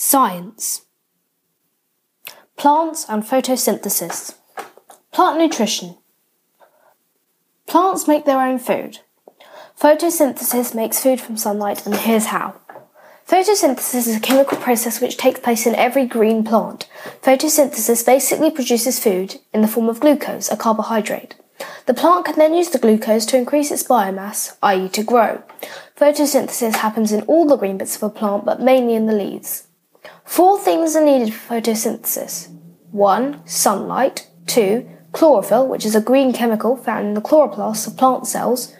Science Plants and photosynthesis. Plant nutrition. Plants make their own food. Photosynthesis makes food from sunlight, and here's how. Photosynthesis is a chemical process which takes place in every green plant. Photosynthesis basically produces food in the form of glucose, a carbohydrate. The plant can then use the glucose to increase its biomass, i.e. to grow. Photosynthesis happens in all the green bits of a plant, but mainly in the leaves. Four things are needed for photosynthesis. 1. Sunlight. 2. Chlorophyll, which is a green chemical found in the chloroplasts of plant cells.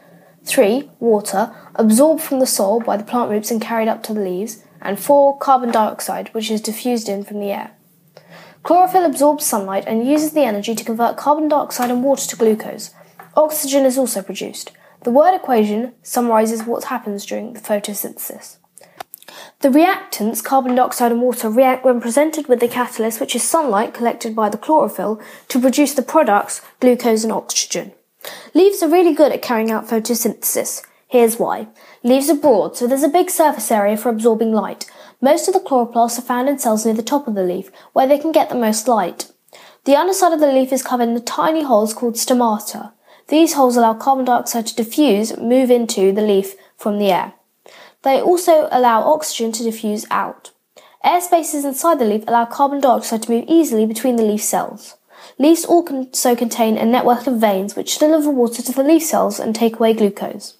3. Water, absorbed from the soil by the plant roots and carried up to the leaves. And 4. Carbon dioxide, which is diffused in from the air. Chlorophyll absorbs sunlight and uses the energy to convert carbon dioxide and water to glucose. Oxygen is also produced. The word equation summarizes what happens during the photosynthesis. The reactants, carbon dioxide and water, react when presented with the catalyst, which is sunlight collected by the chlorophyll, to produce the products, glucose and oxygen. Leaves are really good at carrying out photosynthesis. Here's why. Leaves are broad, so there's a big surface area for absorbing light. Most of the chloroplasts are found in cells near the top of the leaf, where they can get the most light. The underside of the leaf is covered in tiny holes called stomata. These holes allow carbon dioxide to diffuse, move into the leaf from the air. They also allow oxygen to diffuse out. Air spaces inside the leaf allow carbon dioxide to move easily between the leaf cells. Leaves also contain a network of veins which deliver water to the leaf cells and take away glucose.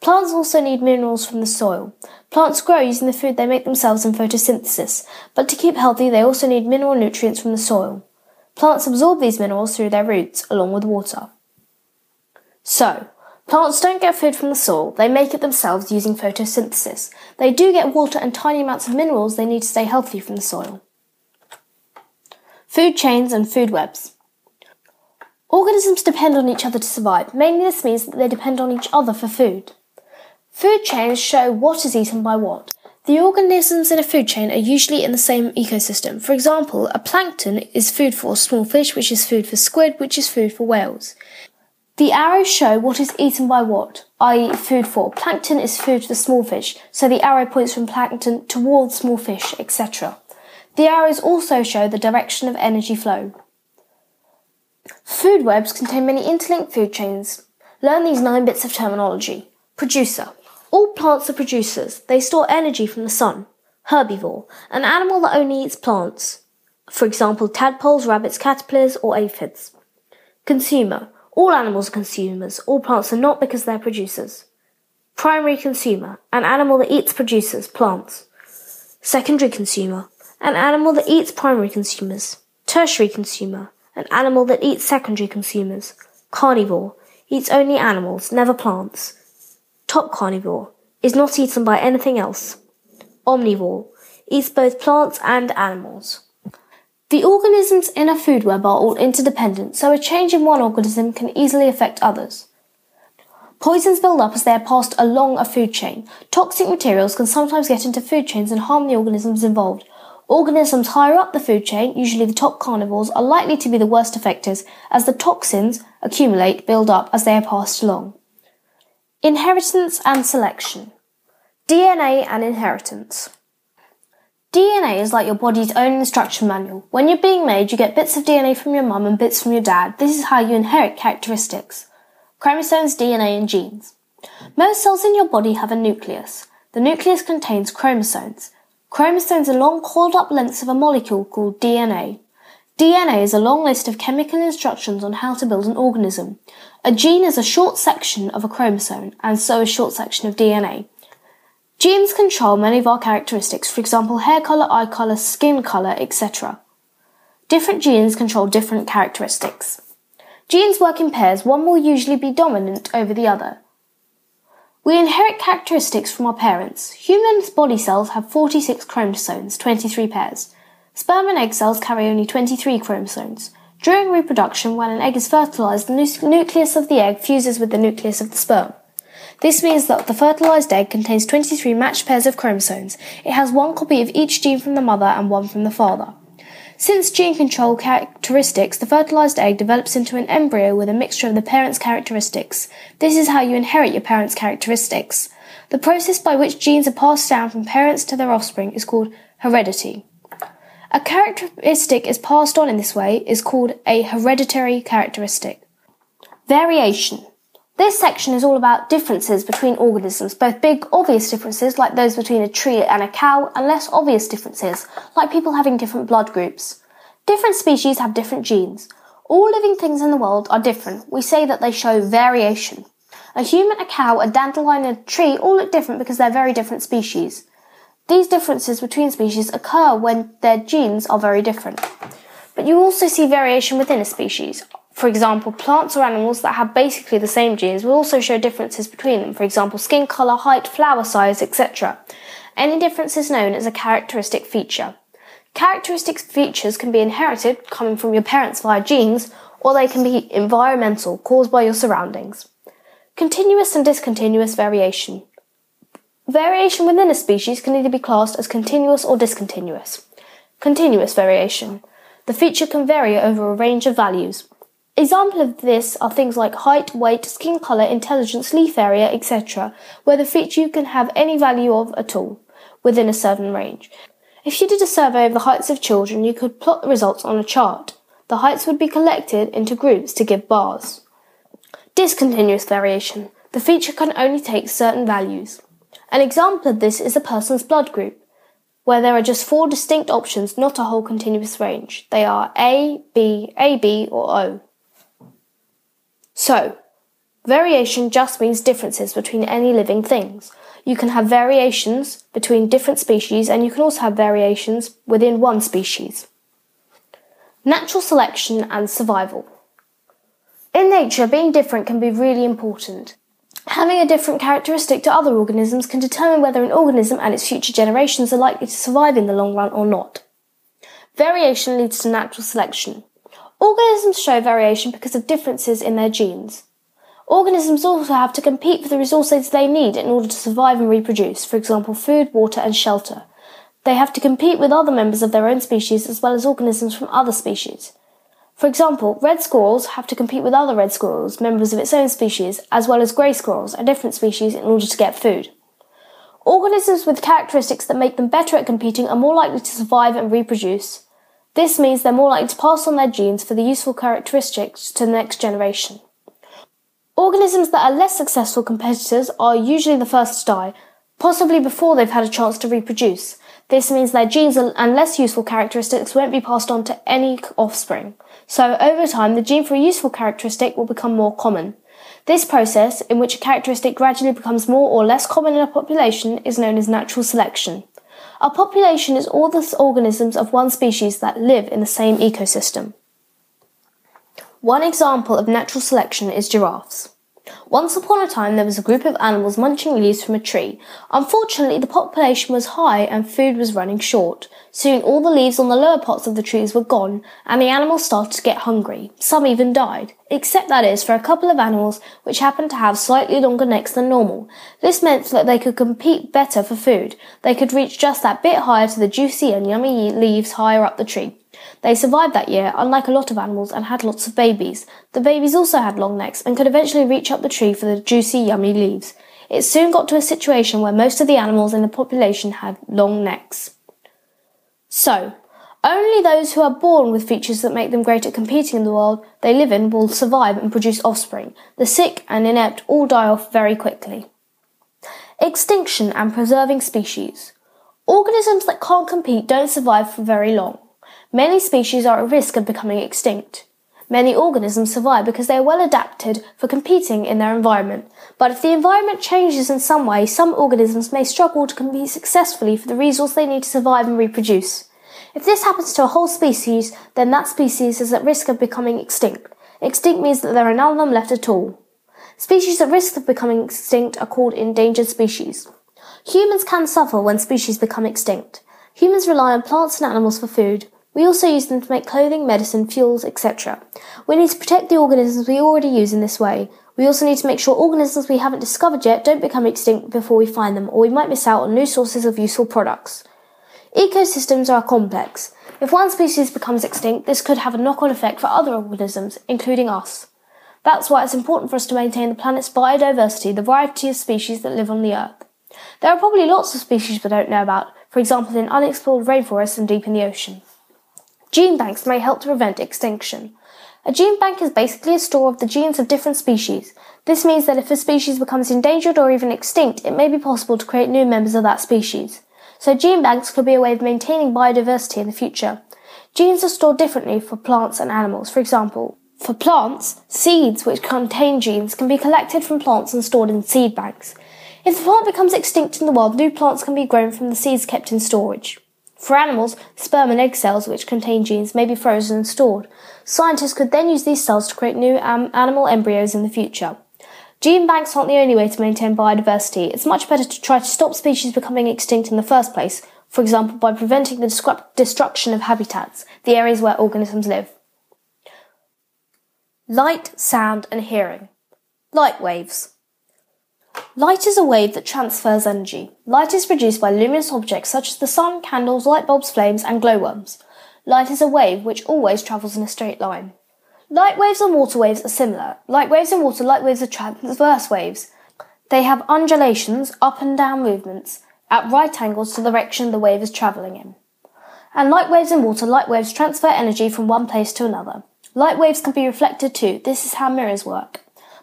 Plants also need minerals from the soil. Plants grow using the food they make themselves in photosynthesis, but to keep healthy they also need mineral nutrients from the soil. Plants absorb these minerals through their roots, along with water. So, plants don't get food from the soil, they make it themselves using photosynthesis. They do get water and tiny amounts of minerals they need to stay healthy from the soil. Food chains and food webs. Organisms depend on each other to survive. Mainly this means that they depend on each other for food. Food chains show what is eaten by what. The organisms in a food chain are usually in the same ecosystem. For example, a plankton is food for small fish, which is food for squid, which is food for whales. The arrows show what is eaten by what, i.e. food for. Plankton is food for small fish, so the arrow points from plankton towards small fish, etc. The arrows also show the direction of energy flow. Food webs contain many interlinked food chains. Learn these nine bits of terminology. Producer. All plants are producers. They store energy from the sun. Herbivore, an animal that only eats plants. For example, tadpoles, rabbits, caterpillars, or aphids. Consumer. All animals are consumers. All plants are not because they're producers. Primary consumer, an animal that eats producers, plants. Secondary consumer, an animal that eats primary consumers. Tertiary consumer, an animal that eats secondary consumers. Carnivore, eats only animals, never plants top carnivore, is not eaten by anything else. Omnivore, eats both plants and animals. The organisms in a food web are all interdependent, so a change in one organism can easily affect others. Poisons build up as they are passed along a food chain. Toxic materials can sometimes get into food chains and harm the organisms involved. Organisms higher up the food chain, usually the top carnivores, are likely to be the worst affected as the toxins accumulate, build up as they are passed along. Inheritance and selection. DNA and inheritance. DNA is like your body's own instruction manual. When you're being made, you get bits of DNA from your mum and bits from your dad. This is how you inherit characteristics. Chromosomes, DNA, and genes. Most cells in your body have a nucleus. The nucleus contains chromosomes. Chromosomes are long coiled up lengths of a molecule called DNA. DNA is a long list of chemical instructions on how to build an organism. A gene is a short section of a chromosome, and so a short section of DNA. Genes control many of our characteristics, for example, hair color, eye color, skin color, etc. Different genes control different characteristics. Genes work in pairs, one will usually be dominant over the other. We inherit characteristics from our parents. Human body cells have 46 chromosomes, 23 pairs. Sperm and egg cells carry only 23 chromosomes. During reproduction, when an egg is fertilized, the nucleus of the egg fuses with the nucleus of the sperm. This means that the fertilized egg contains 23 matched pairs of chromosomes. It has one copy of each gene from the mother and one from the father. Since gene control characteristics, the fertilized egg develops into an embryo with a mixture of the parent's characteristics. This is how you inherit your parent's characteristics. The process by which genes are passed down from parents to their offspring is called Heredity. A characteristic is passed on in this way is called a hereditary characteristic. Variation. This section is all about differences between organisms, both big, obvious differences like those between a tree and a cow, and less obvious differences like people having different blood groups. Different species have different genes. All living things in the world are different. We say that they show variation. A human, a cow, a dandelion, and a tree all look different because they're very different species. These differences between species occur when their genes are very different. But you also see variation within a species. For example, plants or animals that have basically the same genes will also show differences between them. For example, skin color, height, flower size, etc. Any difference is known as a characteristic feature. Characteristic features can be inherited, coming from your parents via genes, or they can be environmental, caused by your surroundings. Continuous and discontinuous variation. Variation within a species can either be classed as continuous or discontinuous. Continuous variation. The feature can vary over a range of values. Examples of this are things like height, weight, skin color, intelligence, leaf area, etc., where the feature you can have any value of at all within a certain range. If you did a survey of the heights of children, you could plot the results on a chart. The heights would be collected into groups to give bars. Discontinuous variation. The feature can only take certain values. An example of this is a person's blood group, where there are just four distinct options, not a whole continuous range. They are A, B, AB, or O. So, variation just means differences between any living things. You can have variations between different species, and you can also have variations within one species. Natural selection and survival. In nature, being different can be really important. Having a different characteristic to other organisms can determine whether an organism and its future generations are likely to survive in the long run or not. Variation leads to natural selection. Organisms show variation because of differences in their genes. Organisms also have to compete for the resources they need in order to survive and reproduce, for example, food, water, and shelter. They have to compete with other members of their own species as well as organisms from other species. For example, red squirrels have to compete with other red squirrels, members of its own species, as well as grey squirrels, a different species, in order to get food. Organisms with characteristics that make them better at competing are more likely to survive and reproduce. This means they're more likely to pass on their genes for the useful characteristics to the next generation. Organisms that are less successful competitors are usually the first to die, possibly before they've had a chance to reproduce. This means their genes and less useful characteristics won't be passed on to any offspring. So over time, the gene for a useful characteristic will become more common. This process, in which a characteristic gradually becomes more or less common in a population, is known as natural selection. A population is all the organisms of one species that live in the same ecosystem. One example of natural selection is giraffes. Once upon a time, there was a group of animals munching leaves from a tree. Unfortunately, the population was high and food was running short. Soon, all the leaves on the lower parts of the trees were gone, and the animals started to get hungry. Some even died, except that is for a couple of animals which happened to have slightly longer necks than normal. This meant that they could compete better for food. They could reach just that bit higher to the juicy and yummy leaves higher up the tree. They survived that year, unlike a lot of animals, and had lots of babies. The babies also had long necks and could eventually reach up the tree for the juicy, yummy leaves. It soon got to a situation where most of the animals in the population had long necks. So, only those who are born with features that make them great at competing in the world they live in will survive and produce offspring. The sick and inept all die off very quickly. Extinction and preserving species. Organisms that can't compete don't survive for very long. Many species are at risk of becoming extinct. Many organisms survive because they are well adapted for competing in their environment. But if the environment changes in some way, some organisms may struggle to compete successfully for the resource they need to survive and reproduce. If this happens to a whole species, then that species is at risk of becoming extinct. Extinct means that there are none of them left at all. Species at risk of becoming extinct are called endangered species. Humans can suffer when species become extinct. Humans rely on plants and animals for food. We also use them to make clothing, medicine, fuels, etc. We need to protect the organisms we already use in this way. We also need to make sure organisms we haven't discovered yet don't become extinct before we find them, or we might miss out on new sources of useful products. Ecosystems are complex. If one species becomes extinct, this could have a knock on effect for other organisms, including us. That's why it's important for us to maintain the planet's biodiversity, the variety of species that live on the Earth. There are probably lots of species we don't know about, for example in unexplored rainforests and deep in the ocean. Gene banks may help to prevent extinction. A gene bank is basically a store of the genes of different species. This means that if a species becomes endangered or even extinct, it may be possible to create new members of that species. So gene banks could be a way of maintaining biodiversity in the future. Genes are stored differently for plants and animals. For example, for plants, seeds which contain genes can be collected from plants and stored in seed banks. If the plant becomes extinct in the wild, new plants can be grown from the seeds kept in storage. For animals, sperm and egg cells which contain genes may be frozen and stored. Scientists could then use these cells to create new um, animal embryos in the future. Gene banks aren't the only way to maintain biodiversity. It's much better to try to stop species becoming extinct in the first place, for example, by preventing the destruction of habitats, the areas where organisms live. Light, sound, and hearing. Light waves. Light is a wave that transfers energy. Light is produced by luminous objects such as the sun, candles, light bulbs, flames, and glowworms. Light is a wave which always travels in a straight line. Light waves and water waves are similar. Light waves in water, light waves are transverse waves. They have undulations, up and down movements, at right angles to the direction the wave is travelling in. And light waves in water, light waves transfer energy from one place to another. Light waves can be reflected too. This is how mirrors work.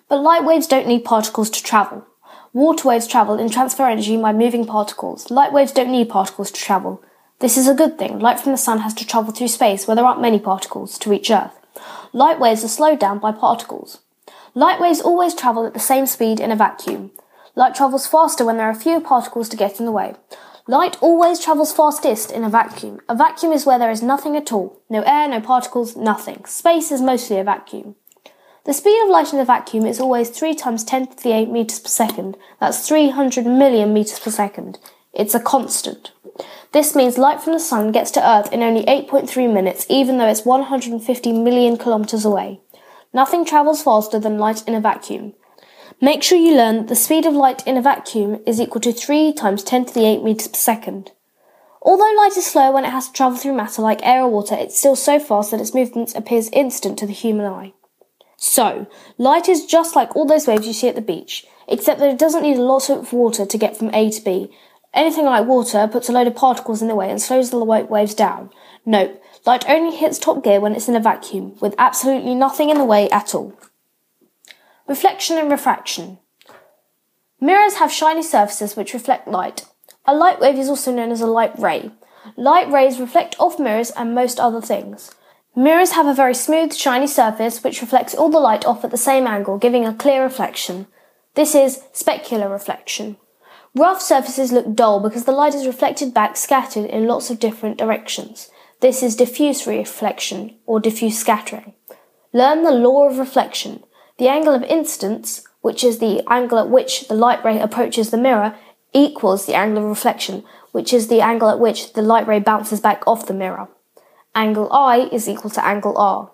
But light waves don't need particles to travel. Water waves travel and transfer energy by moving particles. Light waves don't need particles to travel. This is a good thing. Light from the sun has to travel through space where there aren't many particles to reach Earth. Light waves are slowed down by particles. Light waves always travel at the same speed in a vacuum. Light travels faster when there are fewer particles to get in the way. Light always travels fastest in a vacuum. A vacuum is where there is nothing at all. No air, no particles, nothing. Space is mostly a vacuum. The speed of light in a vacuum is always 3 times 10 to the 8 meters per second. That's 300 million meters per second. It's a constant. This means light from the sun gets to Earth in only 8.3 minutes, even though it's 150 million kilometers away. Nothing travels faster than light in a vacuum. Make sure you learn that the speed of light in a vacuum is equal to 3 times 10 to the 8 meters per second. Although light is slow when it has to travel through matter like air or water, it's still so fast that its movement appears instant to the human eye. So, light is just like all those waves you see at the beach, except that it doesn't need a lot of water to get from A to B, Anything like water puts a load of particles in the way and slows the light waves down. Note, light only hits top gear when it's in a vacuum, with absolutely nothing in the way at all. Reflection and refraction. Mirrors have shiny surfaces which reflect light. A light wave is also known as a light ray. Light rays reflect off mirrors and most other things. Mirrors have a very smooth, shiny surface which reflects all the light off at the same angle, giving a clear reflection. This is specular reflection. Rough surfaces look dull because the light is reflected back scattered in lots of different directions. This is diffuse reflection or diffuse scattering. Learn the law of reflection. The angle of incidence, which is the angle at which the light ray approaches the mirror, equals the angle of reflection, which is the angle at which the light ray bounces back off the mirror. Angle I is equal to angle R.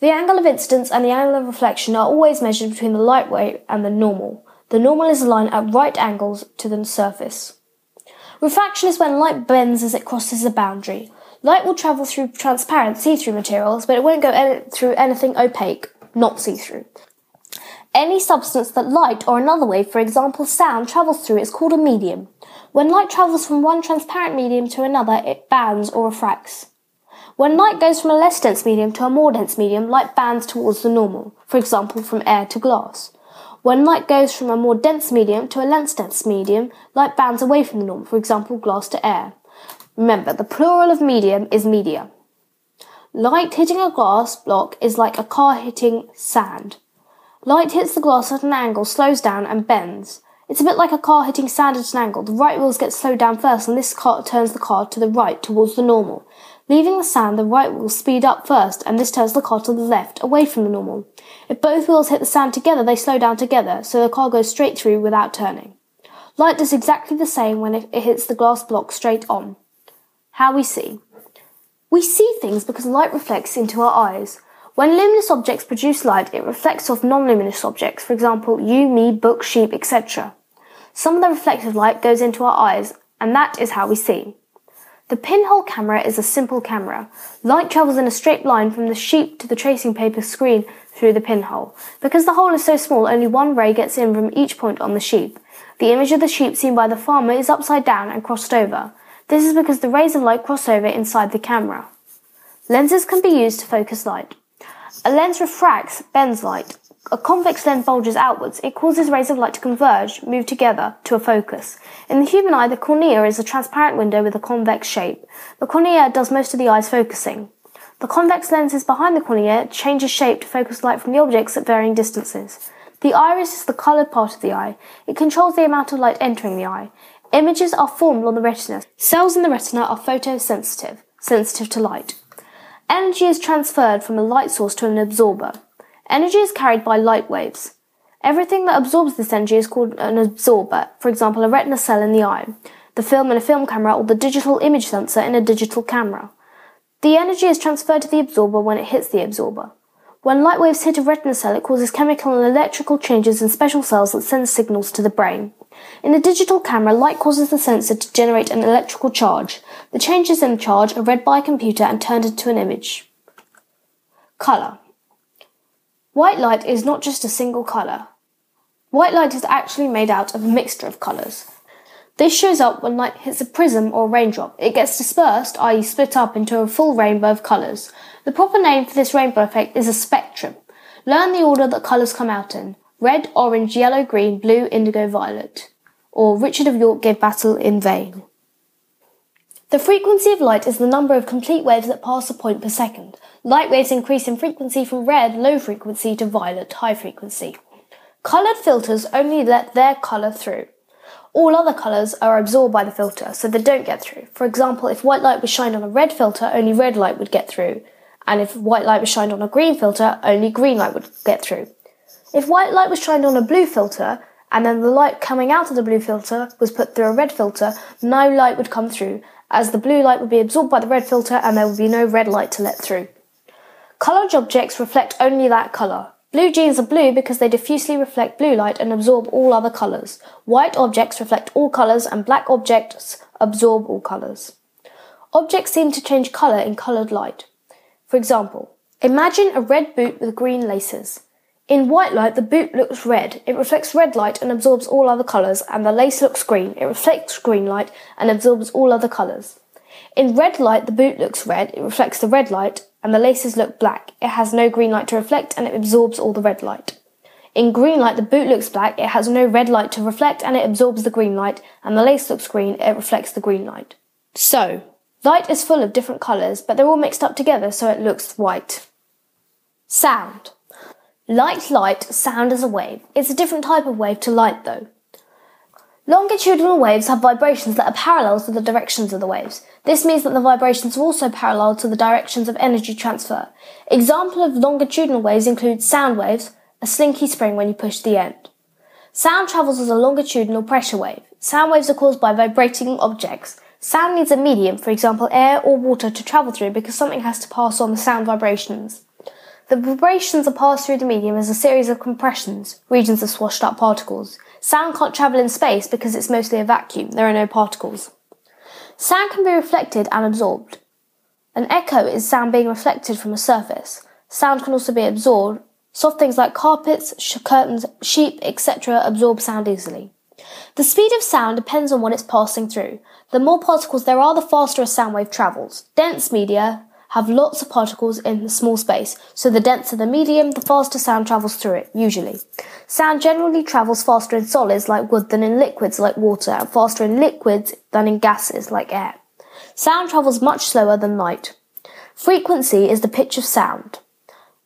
The angle of incidence and the angle of reflection are always measured between the light ray and the normal. The normal is a line at right angles to the surface. Refraction is when light bends as it crosses a boundary. Light will travel through transparent, see-through materials, but it won't go any- through anything opaque, not see-through. Any substance that light or another wave, for example sound, travels through is called a medium. When light travels from one transparent medium to another, it bands or refracts. When light goes from a less dense medium to a more dense medium, light bands towards the normal, for example from air to glass. When light goes from a more dense medium to a less dense medium, light bands away from the norm, for example, glass to air. Remember, the plural of medium is media. Light hitting a glass block is like a car hitting sand. Light hits the glass at an angle, slows down, and bends. It's a bit like a car hitting sand at an angle. The right wheels get slowed down first, and this car turns the car to the right towards the normal. Leaving the sand, the right wheel speed up first, and this turns the car to the left, away from the normal. If both wheels hit the sand together, they slow down together, so the car goes straight through without turning. Light does exactly the same when it hits the glass block straight on. How we see. We see things because light reflects into our eyes. When luminous objects produce light, it reflects off non-luminous objects, for example, you, me, book, sheep, etc. Some of the reflected light goes into our eyes, and that is how we see. The pinhole camera is a simple camera. Light travels in a straight line from the sheet to the tracing paper screen through the pinhole. Because the hole is so small, only one ray gets in from each point on the sheep. The image of the sheep seen by the farmer is upside down and crossed over. This is because the rays of light cross over inside the camera. Lenses can be used to focus light. A lens refracts, bends light. A convex lens bulges outwards. It causes rays of light to converge, move together, to a focus. In the human eye, the cornea is a transparent window with a convex shape. The cornea does most of the eye's focusing. The convex lenses behind the cornea changes shape to focus light from the objects at varying distances. The iris is the coloured part of the eye. It controls the amount of light entering the eye. Images are formed on the retina. Cells in the retina are photosensitive, sensitive to light. Energy is transferred from a light source to an absorber. Energy is carried by light waves. Everything that absorbs this energy is called an absorber, for example, a retina cell in the eye, the film in a film camera, or the digital image sensor in a digital camera. The energy is transferred to the absorber when it hits the absorber. When light waves hit a retina cell, it causes chemical and electrical changes in special cells that send signals to the brain. In a digital camera, light causes the sensor to generate an electrical charge. The changes in the charge are read by a computer and turned into an image. Color. White light is not just a single color. White light is actually made out of a mixture of colors. This shows up when light hits a prism or a raindrop. It gets dispersed, i.e. split up into a full rainbow of colours. The proper name for this rainbow effect is a spectrum. Learn the order that colours come out in. Red, orange, yellow, green, blue, indigo, violet. Or Richard of York gave battle in vain. The frequency of light is the number of complete waves that pass a point per second. Light waves increase in frequency from red, low frequency, to violet, high frequency. Coloured filters only let their colour through. All other colours are absorbed by the filter, so they don't get through. For example, if white light was shined on a red filter, only red light would get through. And if white light was shined on a green filter, only green light would get through. If white light was shined on a blue filter, and then the light coming out of the blue filter was put through a red filter, no light would come through, as the blue light would be absorbed by the red filter and there would be no red light to let through. Coloured objects reflect only that colour. Blue jeans are blue because they diffusely reflect blue light and absorb all other colours. White objects reflect all colours and black objects absorb all colours. Objects seem to change colour in coloured light. For example, imagine a red boot with green laces. In white light, the boot looks red. It reflects red light and absorbs all other colours, and the lace looks green. It reflects green light and absorbs all other colours. In red light, the boot looks red. It reflects the red light and the laces look black. It has no green light to reflect and it absorbs all the red light. In green light, the boot looks black, it has no red light to reflect and it absorbs the green light, and the lace looks green, it reflects the green light. So, light is full of different colours, but they're all mixed up together so it looks white. Sound. Light, light, sound is a wave. It's a different type of wave to light though. Longitudinal waves have vibrations that are parallel to the directions of the waves. This means that the vibrations are also parallel to the directions of energy transfer. Example of longitudinal waves include sound waves, a slinky spring when you push the end. Sound travels as a longitudinal pressure wave. Sound waves are caused by vibrating objects. Sound needs a medium, for example air or water, to travel through because something has to pass on the sound vibrations. The vibrations are passed through the medium as a series of compressions, regions of swashed up particles. Sound can't travel in space because it's mostly a vacuum, there are no particles. Sound can be reflected and absorbed. An echo is sound being reflected from a surface. Sound can also be absorbed. Soft things like carpets, sh- curtains, sheep, etc. absorb sound easily. The speed of sound depends on what it's passing through. The more particles there are, the faster a sound wave travels. Dense media, have lots of particles in a small space, so the denser the medium, the faster sound travels through it, usually. Sound generally travels faster in solids like wood than in liquids like water, and faster in liquids than in gases like air. Sound travels much slower than light. Frequency is the pitch of sound.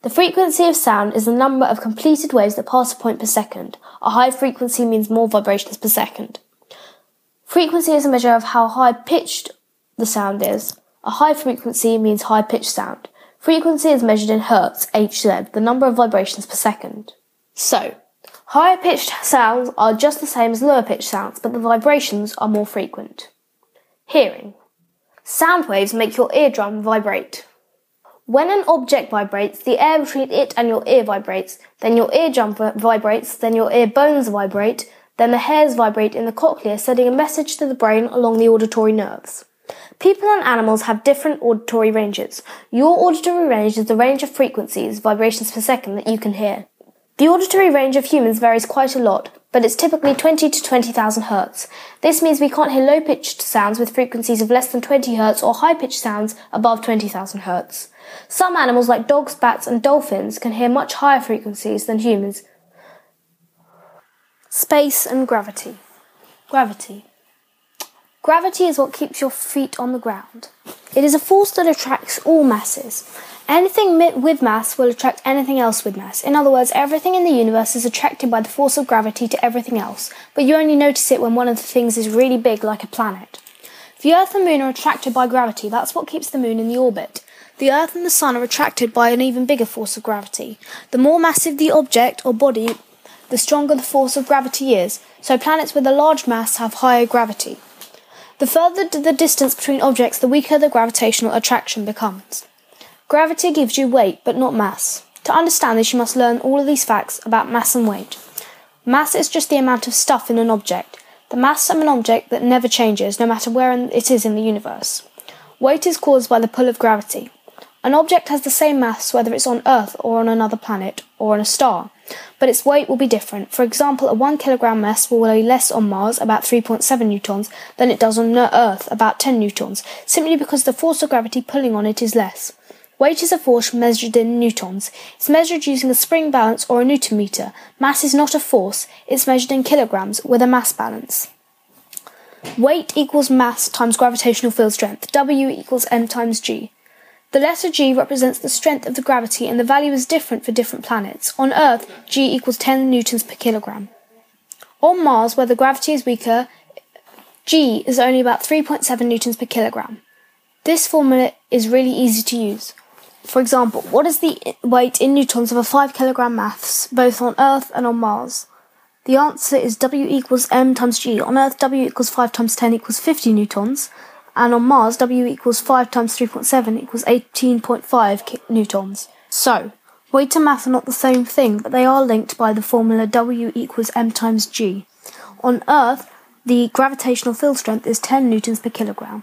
The frequency of sound is the number of completed waves that pass a point per second. A high frequency means more vibrations per second. Frequency is a measure of how high pitched the sound is. A high frequency means high pitched sound. Frequency is measured in hertz, Hz, the number of vibrations per second. So, higher pitched sounds are just the same as lower pitched sounds, but the vibrations are more frequent. Hearing. Sound waves make your eardrum vibrate. When an object vibrates, the air between it and your ear vibrates, then your eardrum vibrates, then your ear bones vibrate, then the hairs vibrate in the cochlea, sending a message to the brain along the auditory nerves. People and animals have different auditory ranges. Your auditory range is the range of frequencies, vibrations per second that you can hear. The auditory range of humans varies quite a lot. but it's typically 20 to 20,000 Hz. This means we can't hear low pitched sounds with frequencies of less than 20 Hz or high pitched sounds above 20,000 Hz. Some animals like dogs, bats, and dolphins can hear much higher frequencies than humans. Space and gravity. Gravity. Gravity is what keeps your feet on the ground. It is a force that attracts all masses. Anything with mass will attract anything else with mass. In other words, everything in the universe is attracted by the force of gravity to everything else, but you only notice it when one of the things is really big, like a planet. The Earth and Moon are attracted by gravity, that's what keeps the Moon in the orbit. The Earth and the Sun are attracted by an even bigger force of gravity. The more massive the object or body, the stronger the force of gravity is, so planets with a large mass have higher gravity. The further the distance between objects, the weaker the gravitational attraction becomes. Gravity gives you weight, but not mass. To understand this, you must learn all of these facts about mass and weight. Mass is just the amount of stuff in an object, the mass of an object that never changes, no matter where it is in the universe. Weight is caused by the pull of gravity. An object has the same mass whether it's on Earth or on another planet or on a star but its weight will be different. For example, a 1 kilogram mass will weigh less on Mars, about 3.7 newtons, than it does on Earth, about 10 newtons, simply because the force of gravity pulling on it is less. Weight is a force measured in newtons. It's measured using a spring balance or a newton meter. Mass is not a force, it's measured in kilograms with a mass balance. Weight equals mass times gravitational field strength. W equals m times g. The letter g represents the strength of the gravity and the value is different for different planets. On Earth, g equals 10 newtons per kilogram. On Mars, where the gravity is weaker, g is only about 3.7 newtons per kilogram. This formula is really easy to use. For example, what is the weight in newtons of a 5 kilogram mass, both on Earth and on Mars? The answer is W equals m times g. On Earth, W equals 5 times 10 equals 50 newtons and on Mars, W equals 5 times 3.7 equals 18.5 newtons. So, weight and mass are not the same thing, but they are linked by the formula W equals m times g. On Earth, the gravitational field strength is 10 newtons per kilogram.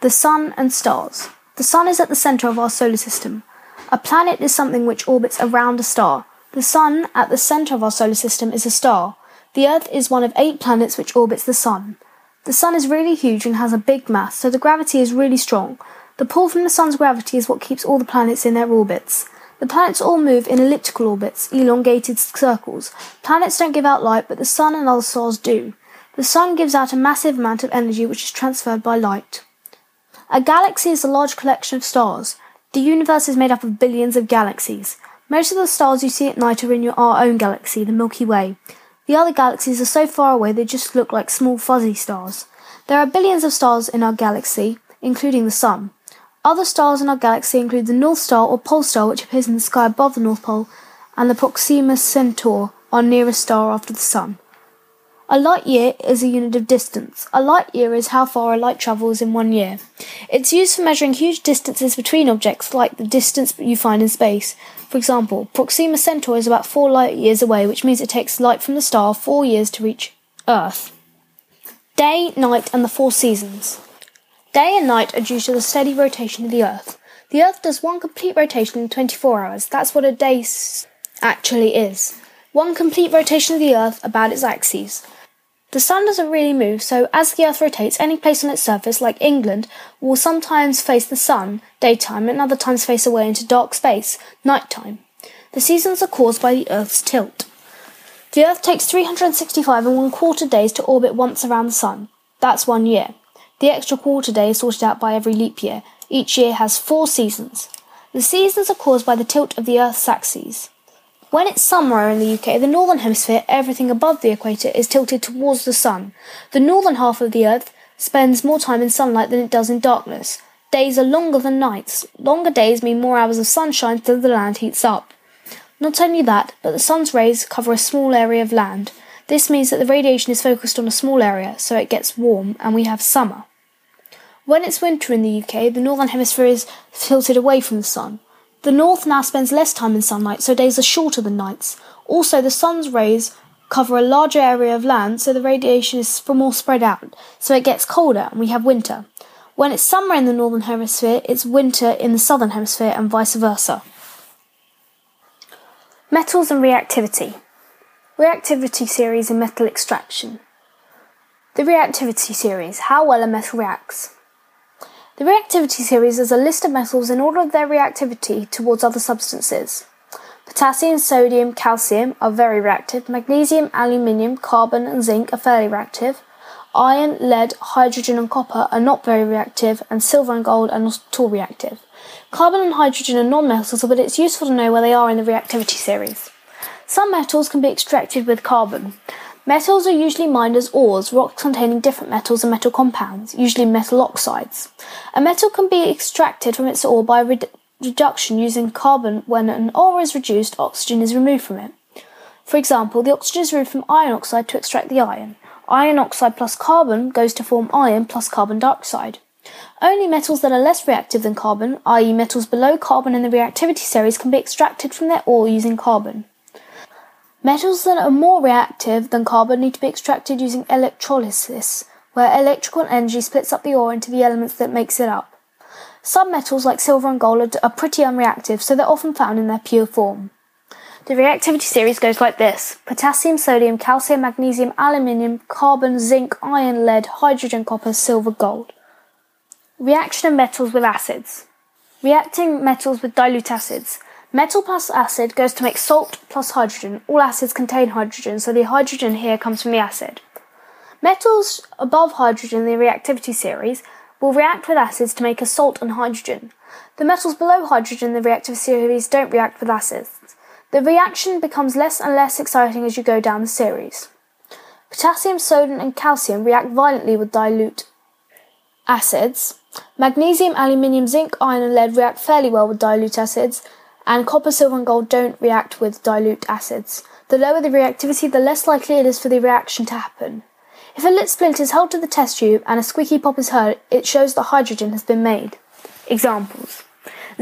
The Sun and stars. The Sun is at the centre of our solar system. A planet is something which orbits around a star. The Sun, at the centre of our solar system, is a star. The Earth is one of eight planets which orbits the Sun. The Sun is really huge and has a big mass, so the gravity is really strong. The pull from the Sun's gravity is what keeps all the planets in their orbits. The planets all move in elliptical orbits, elongated circles. Planets don't give out light, but the Sun and other stars do. The Sun gives out a massive amount of energy which is transferred by light. A galaxy is a large collection of stars. The universe is made up of billions of galaxies. Most of the stars you see at night are in your, our own galaxy, the Milky Way. The other galaxies are so far away they just look like small fuzzy stars. There are billions of stars in our galaxy, including the Sun. Other stars in our galaxy include the North Star or Pole Star, which appears in the sky above the North Pole, and the Proxima Centauri, our nearest star after the Sun. A light year is a unit of distance. A light year is how far a light travels in one year. It's used for measuring huge distances between objects, like the distance you find in space. For example, Proxima Centauri is about four light years away, which means it takes light from the star four years to reach Earth. Day, night, and the four seasons. Day and night are due to the steady rotation of the Earth. The Earth does one complete rotation in 24 hours. That's what a day actually is. One complete rotation of the Earth about its axis. The sun doesn't really move, so as the Earth rotates, any place on its surface, like England, will sometimes face the sun, daytime, and other times face away into dark space, nighttime. The seasons are caused by the Earth's tilt. The Earth takes 365 and one quarter days to orbit once around the sun. That's one year. The extra quarter day is sorted out by every leap year. Each year has four seasons. The seasons are caused by the tilt of the Earth's axes. When it's summer in the UK, the northern hemisphere, everything above the equator, is tilted towards the sun. The northern half of the earth spends more time in sunlight than it does in darkness. Days are longer than nights. Longer days mean more hours of sunshine so the land heats up. Not only that, but the sun's rays cover a small area of land. This means that the radiation is focused on a small area, so it gets warm and we have summer. When it's winter in the UK, the northern hemisphere is tilted away from the sun. The north now spends less time in sunlight, so days are shorter than nights. Also, the sun's rays cover a larger area of land, so the radiation is more spread out, so it gets colder and we have winter. When it's summer in the northern hemisphere, it's winter in the southern hemisphere, and vice versa. Metals and reactivity. Reactivity series in metal extraction. The reactivity series, how well a metal reacts. The reactivity series is a list of metals in order of their reactivity towards other substances. Potassium, sodium, calcium are very reactive. Magnesium, aluminium, carbon, and zinc are fairly reactive. Iron, lead, hydrogen, and copper are not very reactive, and silver and gold are not at all reactive. Carbon and hydrogen are non-metals, but it's useful to know where they are in the reactivity series. Some metals can be extracted with carbon. Metals are usually mined as ores, rocks containing different metals and metal compounds, usually metal oxides. A metal can be extracted from its ore by redu- reduction using carbon. When an ore is reduced, oxygen is removed from it. For example, the oxygen is removed from iron oxide to extract the iron. Iron oxide plus carbon goes to form iron plus carbon dioxide. Only metals that are less reactive than carbon, i.e., metals below carbon in the reactivity series, can be extracted from their ore using carbon. Metals that are more reactive than carbon need to be extracted using electrolysis, where electrical energy splits up the ore into the elements that makes it up. Some metals like silver and gold are pretty unreactive, so they're often found in their pure form. The reactivity series goes like this potassium, sodium, calcium, magnesium, aluminium, carbon, zinc, iron, lead, hydrogen, copper, silver, gold. Reaction of metals with acids. Reacting metals with dilute acids. Metal plus acid goes to make salt plus hydrogen. All acids contain hydrogen, so the hydrogen here comes from the acid. Metals above hydrogen in the reactivity series will react with acids to make a salt and hydrogen. The metals below hydrogen in the reactivity series don't react with acids. The reaction becomes less and less exciting as you go down the series. Potassium, sodium, and calcium react violently with dilute acids. Magnesium, aluminium, zinc, iron, and lead react fairly well with dilute acids, and copper, silver, and gold don't react with dilute acids. The lower the reactivity, the less likely it is for the reaction to happen. If a lit splint is held to the test tube and a squeaky pop is heard, it shows that hydrogen has been made. Examples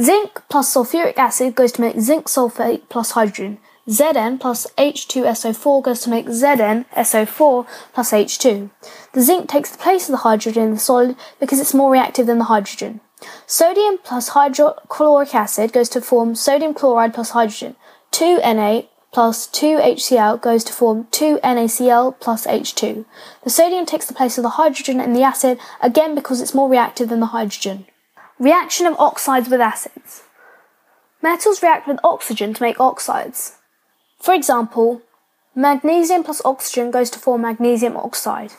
Zinc plus sulfuric acid goes to make zinc sulfate plus hydrogen. Zn plus H2SO4 goes to make ZnSO4 plus H2. The zinc takes the place of the hydrogen in the solid because it's more reactive than the hydrogen. Sodium plus hydrochloric acid goes to form sodium chloride plus hydrogen. 2Na plus 2HCl goes to form 2NaCl plus H2. The sodium takes the place of the hydrogen in the acid, again because it's more reactive than the hydrogen. Reaction of oxides with acids. Metals react with oxygen to make oxides. For example, magnesium plus oxygen goes to form magnesium oxide.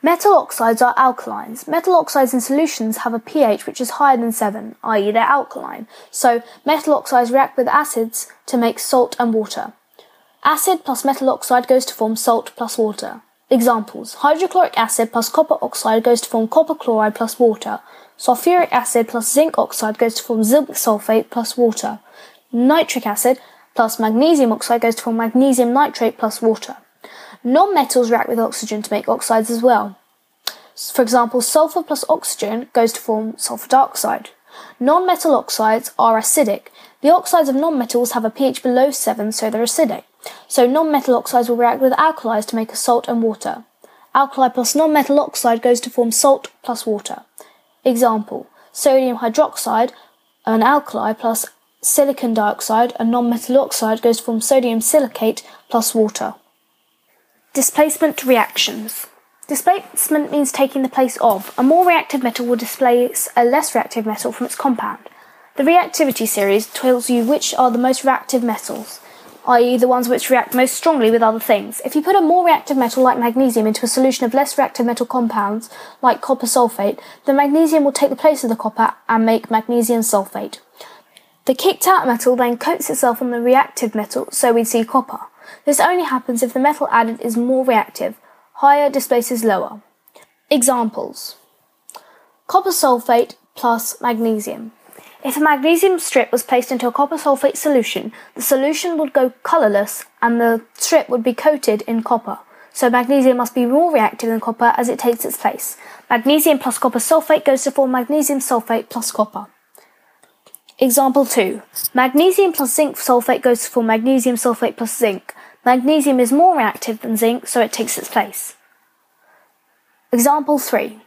Metal oxides are alkalines. Metal oxides in solutions have a pH which is higher than 7, i.e., they're alkaline. So, metal oxides react with acids to make salt and water. Acid plus metal oxide goes to form salt plus water. Examples hydrochloric acid plus copper oxide goes to form copper chloride plus water. Sulfuric acid plus zinc oxide goes to form zinc sulfate plus water. Nitric acid plus magnesium oxide goes to form magnesium nitrate plus water. Non-metals react with oxygen to make oxides as well. For example, sulfur plus oxygen goes to form sulfur dioxide. Non-metal oxides are acidic. The oxides of non-metals have a pH below 7, so they're acidic. So non-metal oxides will react with alkalis to make a salt and water. Alkali plus non-metal oxide goes to form salt plus water. Example, sodium hydroxide, an alkali plus silicon dioxide, a non-metal oxide, goes to form sodium silicate plus water. Displacement reactions. Displacement means taking the place of. A more reactive metal will displace a less reactive metal from its compound. The reactivity series tells you which are the most reactive metals, i.e., the ones which react most strongly with other things. If you put a more reactive metal like magnesium into a solution of less reactive metal compounds like copper sulfate, the magnesium will take the place of the copper and make magnesium sulfate. The kicked out metal then coats itself on the reactive metal, so we see copper. This only happens if the metal added is more reactive. Higher displaces lower. Examples Copper sulfate plus magnesium. If a magnesium strip was placed into a copper sulfate solution, the solution would go colourless and the strip would be coated in copper. So magnesium must be more reactive than copper as it takes its place. Magnesium plus copper sulfate goes to form magnesium sulfate plus copper. Example 2. Magnesium plus zinc sulfate goes to form magnesium sulfate plus zinc. Magnesium is more reactive than zinc, so it takes its place. Example 3.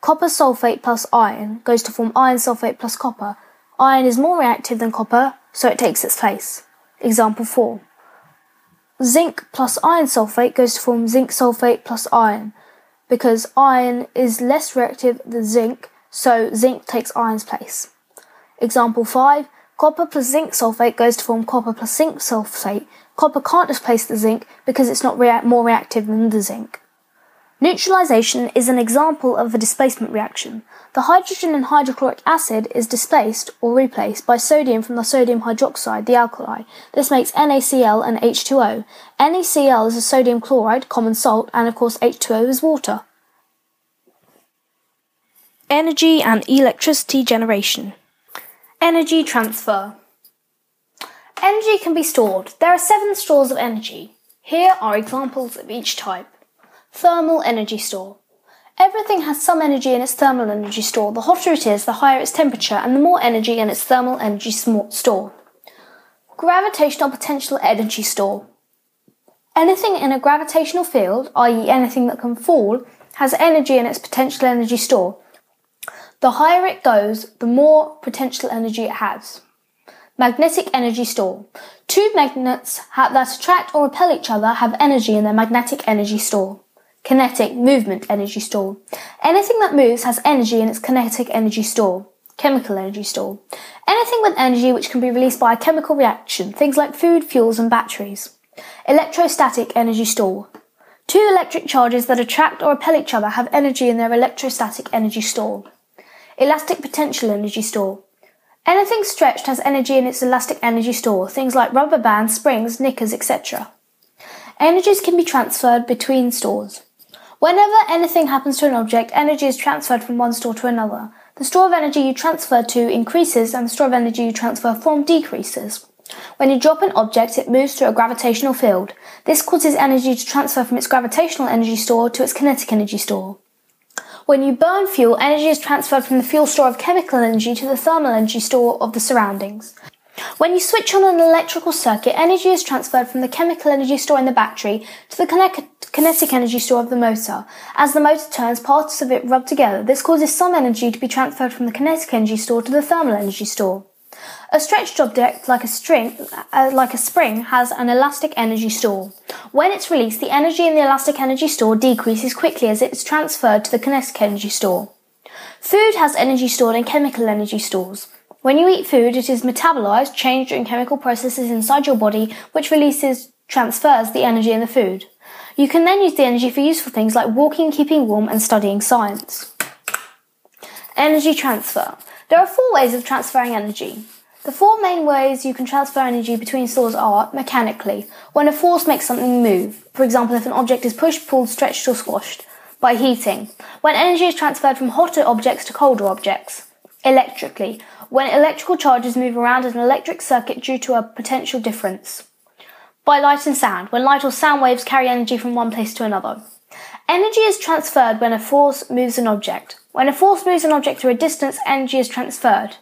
Copper sulfate plus iron goes to form iron sulfate plus copper. Iron is more reactive than copper, so it takes its place. Example 4. zinc plus iron sulfate goes to form zinc sulfate plus iron because iron is less reactive than zinc, so zinc takes iron's place. Example 5 Copper plus zinc sulfate goes to form copper plus zinc sulfate. Copper can't displace the zinc because it's not rea- more reactive than the zinc. Neutralization is an example of a displacement reaction. The hydrogen in hydrochloric acid is displaced or replaced by sodium from the sodium hydroxide, the alkali. This makes NaCl and H2O. NaCl is a sodium chloride, common salt, and of course H2O is water. Energy and electricity generation. Energy transfer. Energy can be stored. There are seven stores of energy. Here are examples of each type. Thermal energy store. Everything has some energy in its thermal energy store. The hotter it is, the higher its temperature, and the more energy in its thermal energy store. Gravitational potential energy store. Anything in a gravitational field, i.e., anything that can fall, has energy in its potential energy store. The higher it goes, the more potential energy it has. Magnetic energy store. Two magnets that attract or repel each other have energy in their magnetic energy store. Kinetic movement energy store. Anything that moves has energy in its kinetic energy store. Chemical energy store. Anything with energy which can be released by a chemical reaction, things like food, fuels, and batteries. Electrostatic energy store. Two electric charges that attract or repel each other have energy in their electrostatic energy store. Elastic potential energy store. Anything stretched has energy in its elastic energy store, things like rubber bands, springs, knickers, etc. Energies can be transferred between stores. Whenever anything happens to an object, energy is transferred from one store to another. The store of energy you transfer to increases and the store of energy you transfer from decreases. When you drop an object, it moves through a gravitational field. This causes energy to transfer from its gravitational energy store to its kinetic energy store. When you burn fuel, energy is transferred from the fuel store of chemical energy to the thermal energy store of the surroundings. When you switch on an electrical circuit, energy is transferred from the chemical energy store in the battery to the kinetic energy store of the motor. As the motor turns, parts of it rub together. This causes some energy to be transferred from the kinetic energy store to the thermal energy store. A stretched object, like a string, uh, like a spring, has an elastic energy store. When it's released, the energy in the elastic energy store decreases quickly as it is transferred to the kinetic energy store. Food has energy stored in chemical energy stores. When you eat food, it is metabolized, changed during chemical processes inside your body, which releases, transfers the energy in the food. You can then use the energy for useful things like walking, keeping warm, and studying science. Energy transfer. There are four ways of transferring energy. The four main ways you can transfer energy between stores are mechanically, when a force makes something move. For example, if an object is pushed, pulled, stretched, or squashed. By heating, when energy is transferred from hotter objects to colder objects. Electrically, when electrical charges move around an electric circuit due to a potential difference. By light and sound, when light or sound waves carry energy from one place to another. Energy is transferred when a force moves an object. When a force moves an object through a distance, energy is transferred.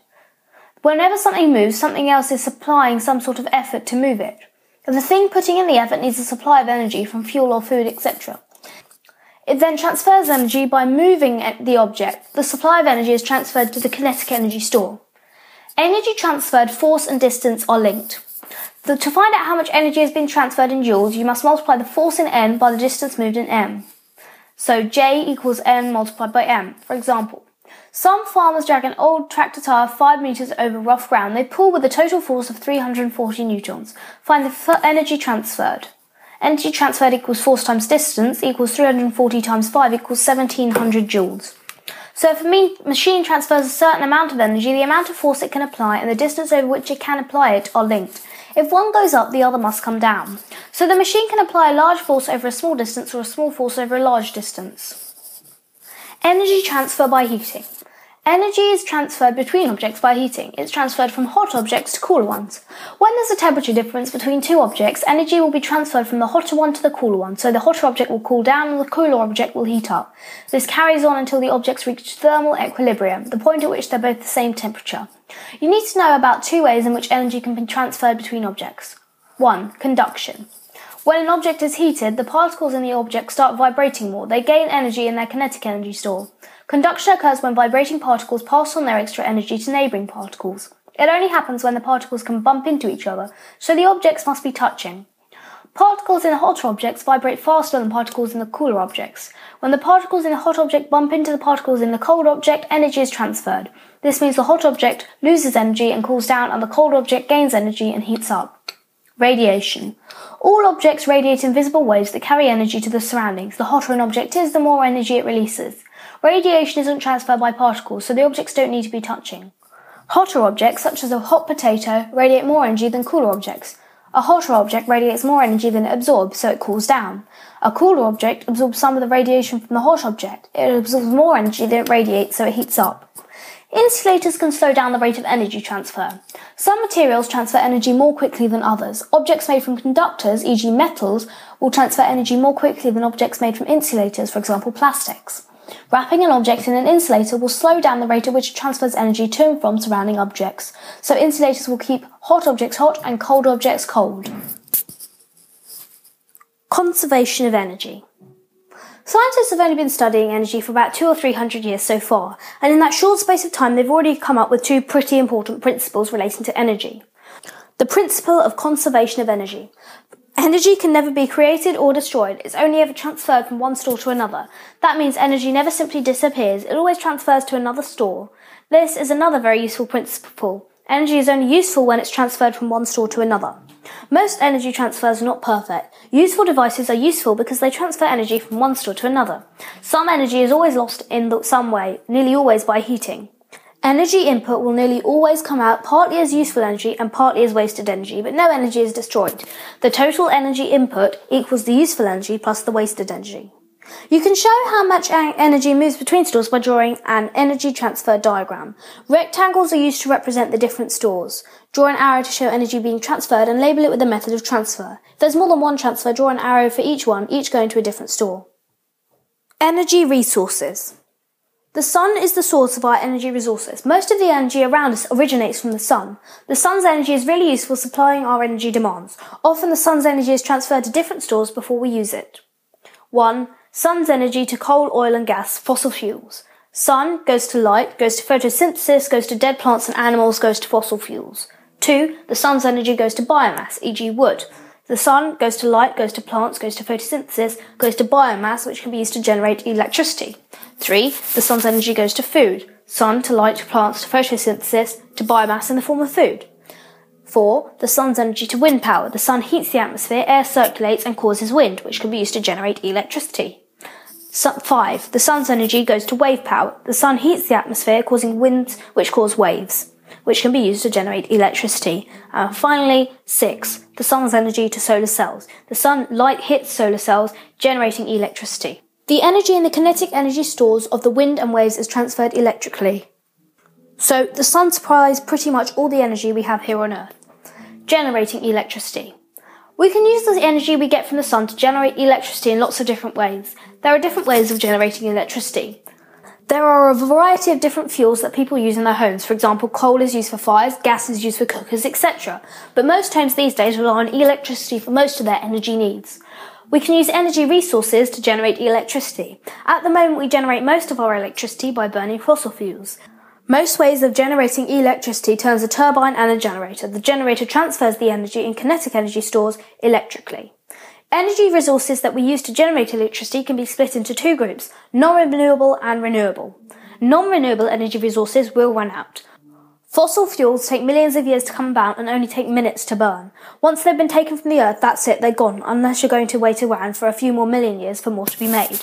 Whenever something moves, something else is supplying some sort of effort to move it. The thing putting in the effort needs a supply of energy from fuel or food, etc. It then transfers energy by moving the object. The supply of energy is transferred to the kinetic energy store. Energy transferred, force and distance are linked. The, to find out how much energy has been transferred in joules, you must multiply the force in n by the distance moved in m. So J equals n multiplied by m. For example, some farmers drag an old tractor tire 5 metres over rough ground. They pull with a total force of 340 newtons. Find the energy transferred. Energy transferred equals force times distance equals 340 times 5 equals 1700 joules. So if a machine transfers a certain amount of energy, the amount of force it can apply and the distance over which it can apply it are linked. If one goes up, the other must come down. So the machine can apply a large force over a small distance or a small force over a large distance. Energy transfer by heating. Energy is transferred between objects by heating. It's transferred from hot objects to cooler ones. When there's a temperature difference between two objects, energy will be transferred from the hotter one to the cooler one, so the hotter object will cool down and the cooler object will heat up. This carries on until the objects reach thermal equilibrium, the point at which they're both the same temperature. You need to know about two ways in which energy can be transferred between objects. 1. Conduction. When an object is heated, the particles in the object start vibrating more. They gain energy in their kinetic energy store. Conduction occurs when vibrating particles pass on their extra energy to neighbouring particles. It only happens when the particles can bump into each other, so the objects must be touching. Particles in hotter objects vibrate faster than particles in the cooler objects. When the particles in the hot object bump into the particles in the cold object, energy is transferred. This means the hot object loses energy and cools down, and the cold object gains energy and heats up. Radiation. All objects radiate invisible waves that carry energy to the surroundings. The hotter an object is, the more energy it releases. Radiation isn't transferred by particles, so the objects don't need to be touching. Hotter objects, such as a hot potato, radiate more energy than cooler objects. A hotter object radiates more energy than it absorbs, so it cools down. A cooler object absorbs some of the radiation from the hot object. It absorbs more energy than it radiates, so it heats up. Insulators can slow down the rate of energy transfer. Some materials transfer energy more quickly than others. Objects made from conductors, e.g. metals, will transfer energy more quickly than objects made from insulators, for example plastics. Wrapping an object in an insulator will slow down the rate at which it transfers energy to and from surrounding objects, so insulators will keep hot objects hot and cold objects cold. Conservation of energy. Scientists have only been studying energy for about two or three hundred years so far, and in that short space of time they've already come up with two pretty important principles relating to energy. The principle of conservation of energy. Energy can never be created or destroyed. It's only ever transferred from one store to another. That means energy never simply disappears. It always transfers to another store. This is another very useful principle. Energy is only useful when it's transferred from one store to another. Most energy transfers are not perfect. Useful devices are useful because they transfer energy from one store to another. Some energy is always lost in some way, nearly always by heating. Energy input will nearly always come out partly as useful energy and partly as wasted energy, but no energy is destroyed. The total energy input equals the useful energy plus the wasted energy. You can show how much energy moves between stores by drawing an energy transfer diagram. Rectangles are used to represent the different stores. Draw an arrow to show energy being transferred and label it with the method of transfer. If there's more than one transfer, draw an arrow for each one, each going to a different store. Energy resources. The sun is the source of our energy resources. Most of the energy around us originates from the sun. The sun's energy is really useful supplying our energy demands. Often the sun's energy is transferred to different stores before we use it. 1. Sun's energy to coal, oil and gas, fossil fuels. Sun goes to light, goes to photosynthesis, goes to dead plants and animals, goes to fossil fuels. 2. The sun's energy goes to biomass, e.g. wood. The sun goes to light, goes to plants, goes to photosynthesis, goes to biomass, which can be used to generate electricity. Three, the sun's energy goes to food. Sun to light, to plants, to photosynthesis, to biomass in the form of food. Four, the sun's energy to wind power. The sun heats the atmosphere, air circulates and causes wind, which can be used to generate electricity. Five, the sun's energy goes to wave power. The sun heats the atmosphere, causing winds which cause waves, which can be used to generate electricity. And finally, six, the sun's energy to solar cells. The sun light hits solar cells, generating electricity. The energy in the kinetic energy stores of the wind and waves is transferred electrically. So the sun supplies pretty much all the energy we have here on Earth, generating electricity. We can use the energy we get from the sun to generate electricity in lots of different ways. There are different ways of generating electricity. There are a variety of different fuels that people use in their homes. For example, coal is used for fires, gas is used for cookers, etc. But most homes these days rely on electricity for most of their energy needs. We can use energy resources to generate electricity. At the moment, we generate most of our electricity by burning fossil fuels. Most ways of generating electricity turns a turbine and a generator. The generator transfers the energy in kinetic energy stores electrically. Energy resources that we use to generate electricity can be split into two groups, non-renewable and renewable. Non-renewable energy resources will run out. Fossil fuels take millions of years to come about and only take minutes to burn. Once they've been taken from the earth, that's it, they're gone, unless you're going to wait around for a few more million years for more to be made.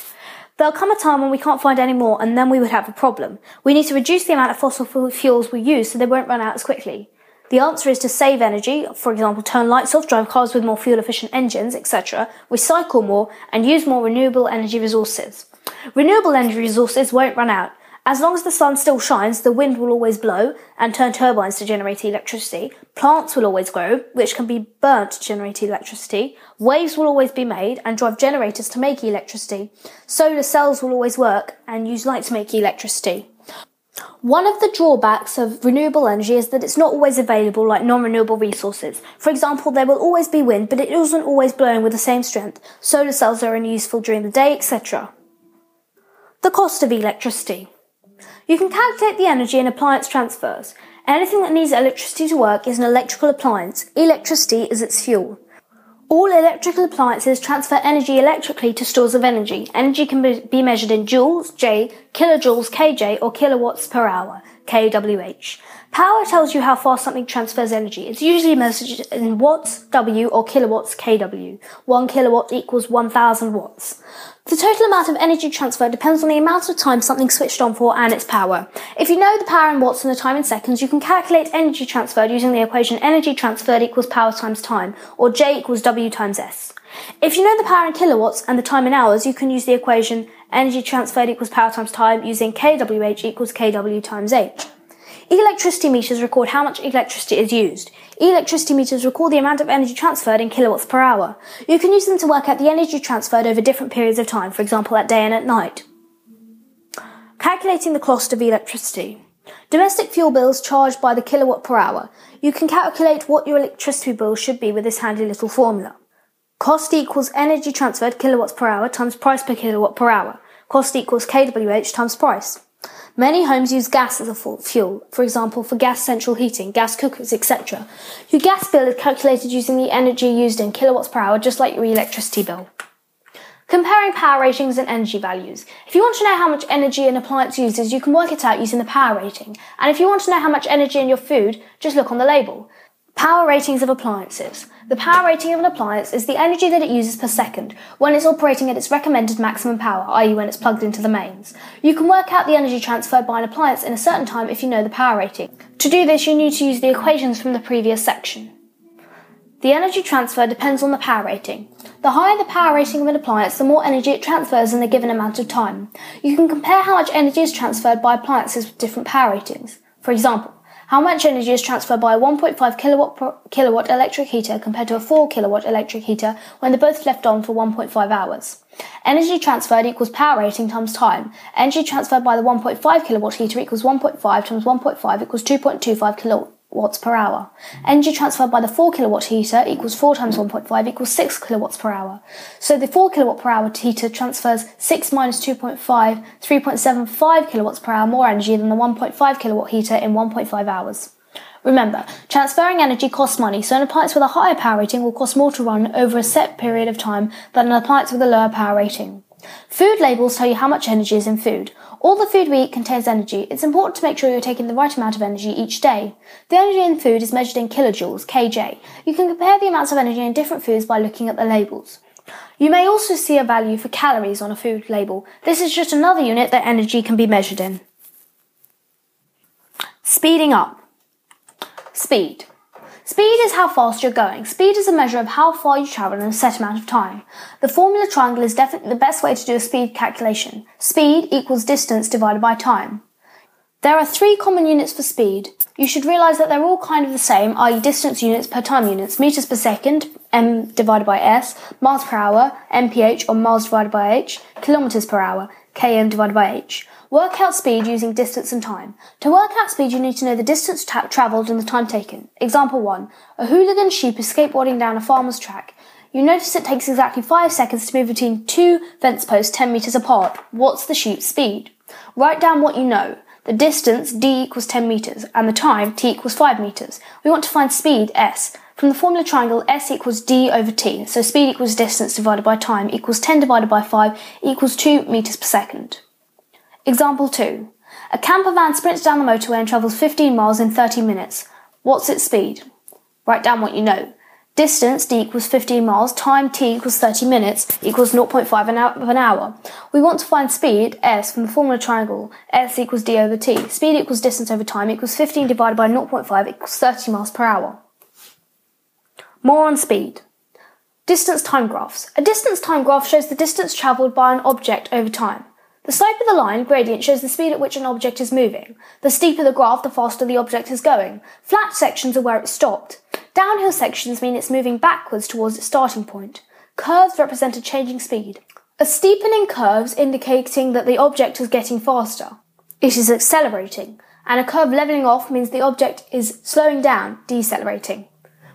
There'll come a time when we can't find any more, and then we would have a problem. We need to reduce the amount of fossil fuels we use so they won't run out as quickly. The answer is to save energy, for example, turn lights off, drive cars with more fuel efficient engines, etc., recycle more, and use more renewable energy resources. Renewable energy resources won't run out. As long as the sun still shines, the wind will always blow and turn turbines to generate electricity. Plants will always grow, which can be burnt to generate electricity. Waves will always be made and drive generators to make electricity. Solar cells will always work and use light to make electricity. One of the drawbacks of renewable energy is that it's not always available like non-renewable resources. For example, there will always be wind, but it isn't always blowing with the same strength. Solar cells are only useful during the day, etc. The cost of electricity. You can calculate the energy in appliance transfers. Anything that needs electricity to work is an electrical appliance. Electricity is its fuel. All electrical appliances transfer energy electrically to stores of energy. Energy can be measured in joules, J, kilojoules, kJ, or kilowatts per hour, kWh. Power tells you how fast something transfers energy. It's usually measured in watts, W, or kilowatts, kW. One kilowatt equals 1000 watts. The total amount of energy transferred depends on the amount of time something's switched on for and its power. If you know the power in watts and the time in seconds, you can calculate energy transferred using the equation energy transferred equals power times time, or J equals W times S. If you know the power in kilowatts and the time in hours, you can use the equation energy transferred equals power times time using kWh equals kW times H. Electricity meters record how much electricity is used. Electricity meters record the amount of energy transferred in kilowatts per hour. You can use them to work out the energy transferred over different periods of time, for example at day and at night. Calculating the cost of electricity. Domestic fuel bills charged by the kilowatt per hour. You can calculate what your electricity bill should be with this handy little formula. Cost equals energy transferred kilowatts per hour times price per kilowatt per hour. Cost equals kWh times price. Many homes use gas as a fuel, for example, for gas central heating, gas cookers, etc. Your gas bill is calculated using the energy used in kilowatts per hour, just like your electricity bill. Comparing power ratings and energy values. If you want to know how much energy an appliance uses, you can work it out using the power rating. And if you want to know how much energy in your food, just look on the label. Power ratings of appliances. The power rating of an appliance is the energy that it uses per second when it's operating at its recommended maximum power, i.e. when it's plugged into the mains. You can work out the energy transferred by an appliance in a certain time if you know the power rating. To do this, you need to use the equations from the previous section. The energy transfer depends on the power rating. The higher the power rating of an appliance, the more energy it transfers in a given amount of time. You can compare how much energy is transferred by appliances with different power ratings. For example, how much energy is transferred by a 1.5 kilowatt, kilowatt electric heater compared to a 4 kilowatt electric heater when they're both left on for 1.5 hours? Energy transferred equals power rating times time. Energy transferred by the 1.5 kilowatt heater equals 1.5 times 1.5 equals 2.25 kilowatt watts per hour. Energy transferred by the 4 kilowatt heater equals 4 times 1.5 equals 6 kilowatts per hour. So the 4 kilowatt per hour heater transfers 6 minus 2.5, 3.75 kilowatts per hour more energy than the 1.5 kilowatt heater in 1.5 hours. Remember, transferring energy costs money, so an appliance with a higher power rating will cost more to run over a set period of time than an appliance with a lower power rating. Food labels tell you how much energy is in food. All the food we eat contains energy. It's important to make sure you're taking the right amount of energy each day. The energy in food is measured in kilojoules, kJ. You can compare the amounts of energy in different foods by looking at the labels. You may also see a value for calories on a food label. This is just another unit that energy can be measured in. Speeding up. Speed. Speed is how fast you're going. Speed is a measure of how far you travel in a set amount of time. The formula triangle is definitely the best way to do a speed calculation. Speed equals distance divided by time. There are three common units for speed. You should realise that they're all kind of the same, i.e. distance units per time units, meters per second, m divided by s, miles per hour, mph or miles divided by h, kilometres per hour, km divided by h. Work out speed using distance and time. To work out speed, you need to know the distance tra- travelled and the time taken. Example 1. A hooligan sheep is skateboarding down a farmer's track. You notice it takes exactly 5 seconds to move between two fence posts 10 metres apart. What's the sheep's speed? Write down what you know. The distance, d equals 10 metres, and the time, t equals 5 metres. We want to find speed, s. From the formula triangle, s equals d over t, so speed equals distance divided by time equals 10 divided by 5 equals 2 metres per second. Example 2. A camper van sprints down the motorway and travels 15 miles in 30 minutes. What's its speed? Write down what you know. Distance d equals 15 miles, time t equals 30 minutes equals 0.5 of an hour. We want to find speed, s, from the formula triangle, s equals d over t. Speed equals distance over time equals 15 divided by 0.5 equals 30 miles per hour. More on speed. Distance time graphs. A distance time graph shows the distance travelled by an object over time. The slope of the line gradient shows the speed at which an object is moving. The steeper the graph, the faster the object is going. Flat sections are where it stopped. Downhill sections mean it's moving backwards towards its starting point. Curves represent a changing speed. A steepening curve indicating that the object is getting faster. It is accelerating. And a curve leveling off means the object is slowing down, decelerating.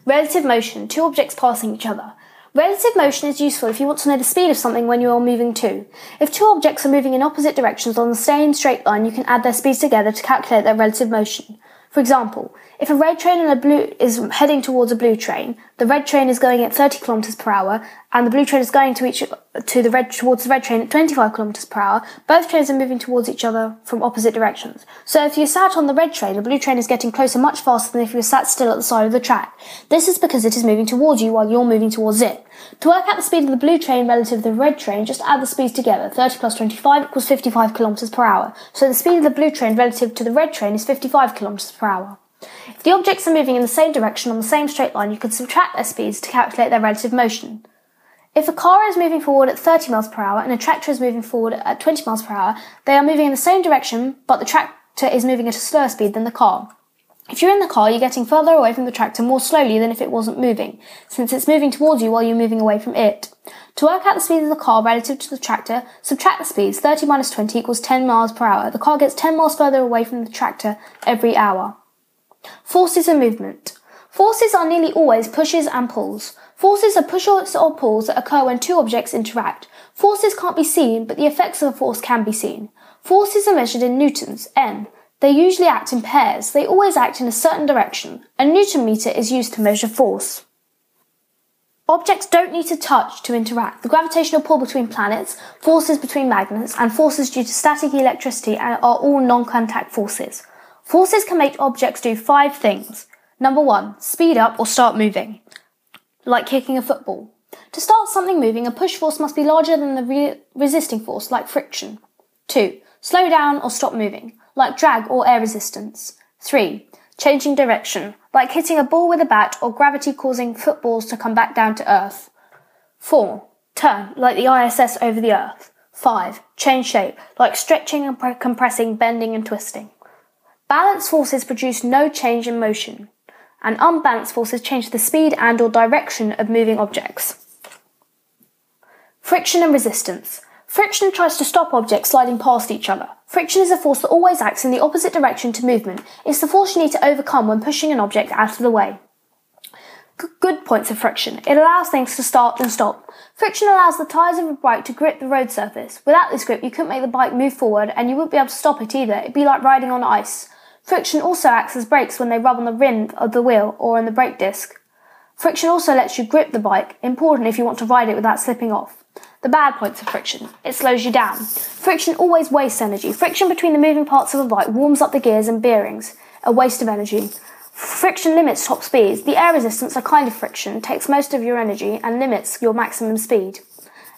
Relative motion, two objects passing each other. Relative motion is useful if you want to know the speed of something when you are moving too. If two objects are moving in opposite directions on the same straight line, you can add their speeds together to calculate their relative motion. For example, if a red train and a blue is heading towards a blue train, the red train is going at 30 kilometers per hour, and the blue train is going to each to the red towards the red train at 25 kilometers per hour. Both trains are moving towards each other from opposite directions. So if you sat on the red train, the blue train is getting closer much faster than if you sat still at the side of the track. This is because it is moving towards you while you're moving towards it. To work out the speed of the blue train relative to the red train, just add the speeds together. 30 plus 25 equals 55 kilometers per hour. So the speed of the blue train relative to the red train is 55 kilometers per hour. If the objects are moving in the same direction on the same straight line, you can subtract their speeds to calculate their relative motion. If a car is moving forward at 30 miles per hour and a tractor is moving forward at 20 miles per hour, they are moving in the same direction, but the tractor is moving at a slower speed than the car. If you're in the car, you're getting further away from the tractor more slowly than if it wasn't moving, since it's moving towards you while you're moving away from it. To work out the speed of the car relative to the tractor, subtract the speeds. 30 minus 20 equals 10 miles per hour. The car gets 10 miles further away from the tractor every hour. Forces and movement. Forces are nearly always pushes and pulls. Forces are pushes or pulls that occur when two objects interact. Forces can't be seen, but the effects of a force can be seen. Forces are measured in newtons, N. They usually act in pairs. They always act in a certain direction. A newton meter is used to measure force. Objects don't need to touch to interact. The gravitational pull between planets, forces between magnets, and forces due to static electricity are all non-contact forces. Forces can make objects do five things. Number one, speed up or start moving, like kicking a football. To start something moving, a push force must be larger than the re- resisting force, like friction. Two, slow down or stop moving, like drag or air resistance. Three, changing direction, like hitting a ball with a bat or gravity causing footballs to come back down to Earth. Four, turn, like the ISS over the Earth. Five, change shape, like stretching and compressing, bending and twisting. Balanced forces produce no change in motion, and unbalanced forces change the speed and or direction of moving objects. Friction and resistance. Friction tries to stop objects sliding past each other. Friction is a force that always acts in the opposite direction to movement. It's the force you need to overcome when pushing an object out of the way. G- good points of friction. It allows things to start and stop. Friction allows the tyres of a bike to grip the road surface. Without this grip, you couldn't make the bike move forward and you wouldn't be able to stop it either. It'd be like riding on ice. Friction also acts as brakes when they rub on the rim of the wheel or on the brake disc. Friction also lets you grip the bike, important if you want to ride it without slipping off. The bad points of friction. It slows you down. Friction always wastes energy. Friction between the moving parts of a bike warms up the gears and bearings. A waste of energy. Friction limits top speeds. The air resistance, a kind of friction, takes most of your energy and limits your maximum speed.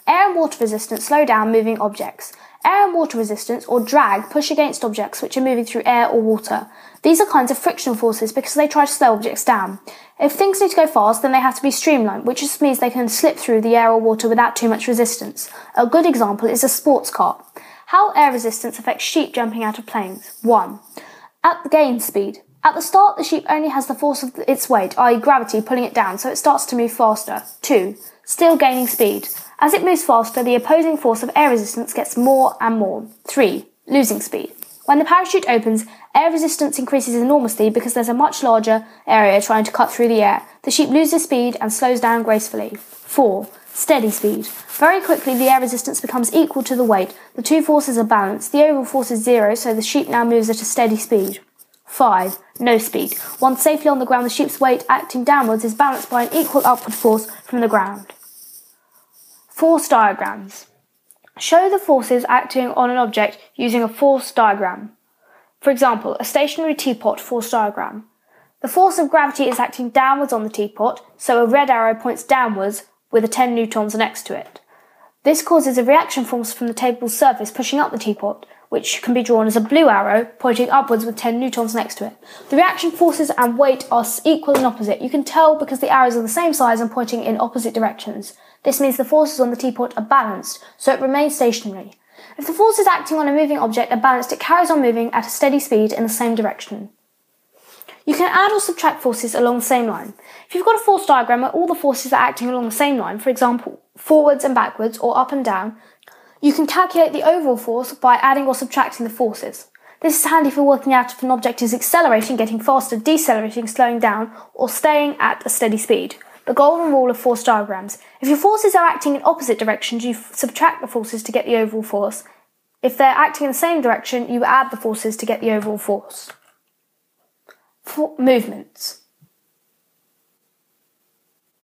Air and water resistance slow down moving objects. Air and water resistance, or drag, push against objects which are moving through air or water. These are kinds of frictional forces because they try to slow objects down. If things need to go fast, then they have to be streamlined, which just means they can slip through the air or water without too much resistance. A good example is a sports car. How air resistance affects sheep jumping out of planes. 1. At the gain speed. At the start, the sheep only has the force of its weight, i.e. gravity, pulling it down, so it starts to move faster. 2. Still gaining speed. As it moves faster, the opposing force of air resistance gets more and more. 3. Losing speed. When the parachute opens, air resistance increases enormously because there's a much larger area trying to cut through the air. The sheep loses speed and slows down gracefully. 4. Steady speed. Very quickly, the air resistance becomes equal to the weight. The two forces are balanced. The overall force is zero, so the sheep now moves at a steady speed. 5. No speed. Once safely on the ground, the sheep's weight acting downwards is balanced by an equal upward force from the ground. Force diagrams. Show the forces acting on an object using a force diagram. For example, a stationary teapot force diagram. The force of gravity is acting downwards on the teapot, so a red arrow points downwards with a 10 newtons next to it. This causes a reaction force from the table's surface pushing up the teapot, which can be drawn as a blue arrow pointing upwards with 10 newtons next to it. The reaction forces and weight are equal and opposite. You can tell because the arrows are the same size and pointing in opposite directions. This means the forces on the teapot are balanced, so it remains stationary. If the forces acting on a moving object are balanced, it carries on moving at a steady speed in the same direction. You can add or subtract forces along the same line. If you've got a force diagram where all the forces are acting along the same line, for example, forwards and backwards or up and down, you can calculate the overall force by adding or subtracting the forces. This is handy for working out if an object is accelerating, getting faster, decelerating, slowing down, or staying at a steady speed the golden rule of force diagrams. If your forces are acting in opposite directions, you f- subtract the forces to get the overall force. If they're acting in the same direction, you add the forces to get the overall force. For movements.